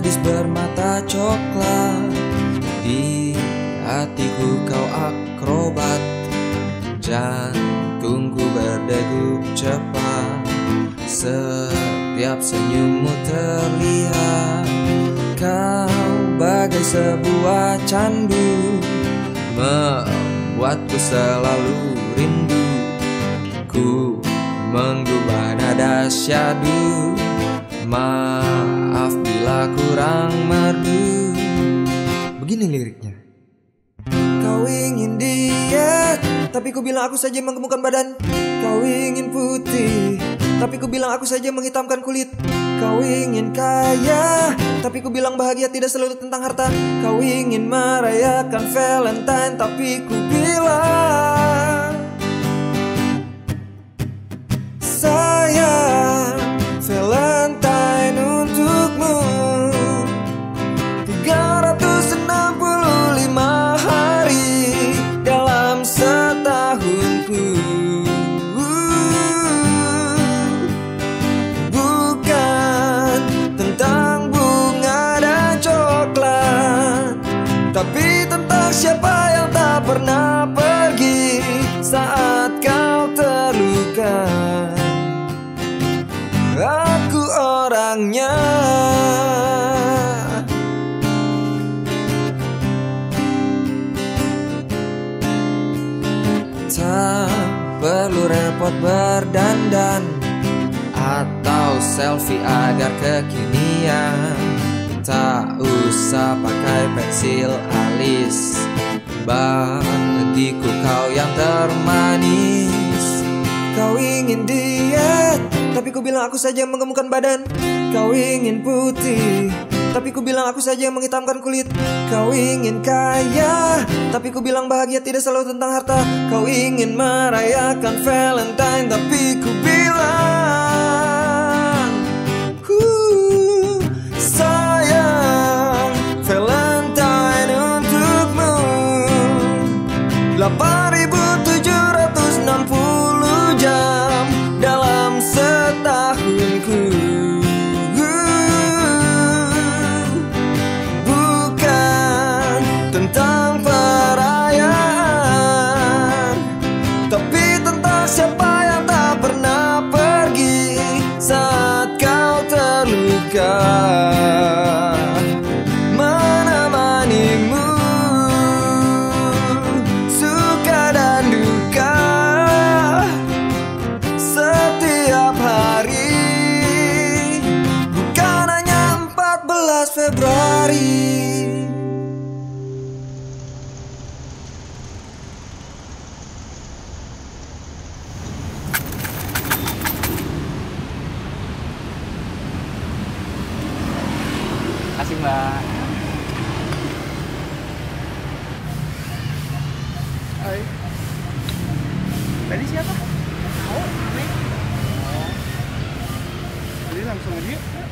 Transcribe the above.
Gadis bermata coklat. Di hatiku kau akrobat. Jantungku berdegup cepat. Setiap senyummu terlihat. Kau bagai sebuah candu. Membuatku selalu rindu. Ku menggubah nada syadu Maaf bila kurang merdu. Begini liriknya. Kau ingin diet Tapi ku bilang aku saja menggemukkan badan. Kau ingin putih Tapi ku bilang aku saja menghitamkan kulit. Kau ingin kaya Tapi ku bilang bahagia tidak selalu tentang harta. Kau ingin merayakan Valentine Tapi ku bilang Saat kau terluka. Aku orangnya. Tak perlu repot berdandan Atau selfie agar kekinian usah pakai pensil alis. Bagiku kau yang termanis. Kau ingin diet Tapi ku bilang aku saja yang menggemukkan badan. Kau ingin putih Tapi ku bilang aku saja yang menghitamkan kulit. Kau ingin kaya Tapi ku bilang bahagia tidak selalu tentang harta. Kau ingin merayakan Valentine Tapi ku bilang 8760 jam dalam setahunku. Bukan tentang perayaan Tapi tentang siapa yang tak pernah pergi Saat kau terluka chung là ấy đấy đi chết á đấy làm xong rồi biết.